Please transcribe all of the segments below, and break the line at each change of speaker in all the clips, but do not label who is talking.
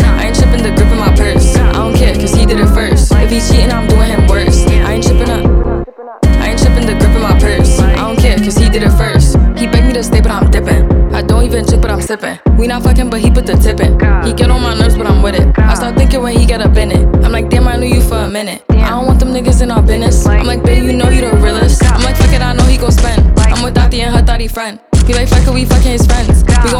I ain't tripping the grip in my purse. I don't care, cause he did it first. If he cheating, I'm doing him worse. I ain't tripping up. I ain't tripping the grip in my purse. I don't care, cause he did it first. He begged me to stay, but I'm dipping. I don't even chip, but I'm sipping. We not fucking, but he put the tip in. He get on my nerves, but I'm with it. I start thinking when he get up in it. I'm like, damn, I knew you for a minute. I don't want them niggas in our business. I'm like, baby, you know you the realest. I'm like, fuck it, I know he gon' spend. I'm with Dottie and her thotty friend. He like, fuck it, we fucking his friends. We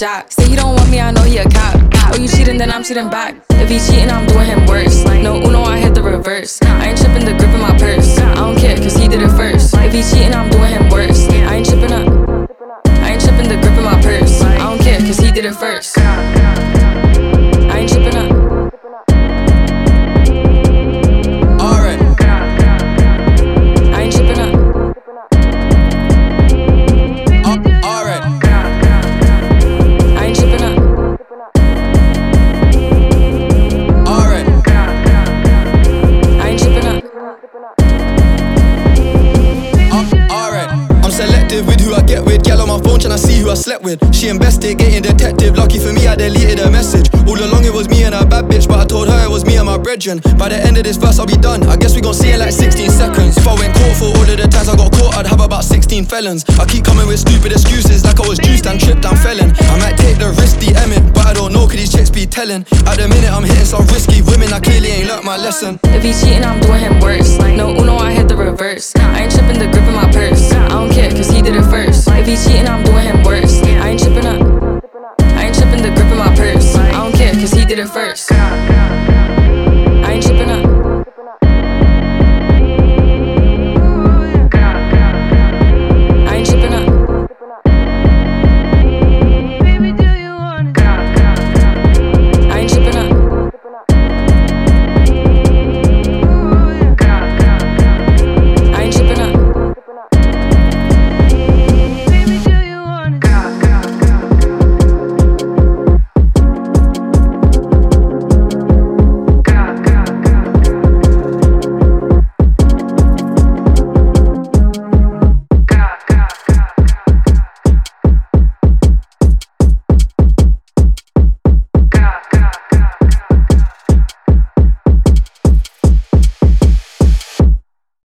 the. Say he don't want me, I know he a cop. Oh, you cheating, then I'm cheating back. If he cheating, I'm doing him worse. No Uno, I hit the reverse. I ain't tripping the grip in my purse. I don't care, cause he did it first. If he cheating, I'm doing him worse. I ain't tripping up. I ain't tripping the grip in my purse. I don't care, cause he did it first.
With who I get with. Gal on my phone tryna see who I slept with. She invested, getting detective. Lucky for me, I deleted her message. All along it was me and a bad bitch, but I told her it was me and my brethren. By the end of this verse, I'll be done. I guess we gon' see it like 16 seconds. If I went court for all of the times I got caught, I'd have about 16 felons. I keep coming with stupid excuses like I was juiced and tripped and felon. I might take the risk, DM it, but I don't know, could these chicks be telling? At the minute, I'm hitting some risky women, I clearly ain't learnt my lesson.
If he cheating, I'm doing him worse. No Uno, I hit the reverse. I ain't tripping the grip in my purse. I don't better, cause he did it first. If he's cheating, I'm doing him worse. I ain't tripping up. I ain't tripping the grip in my purse. I don't care, cause he did it first.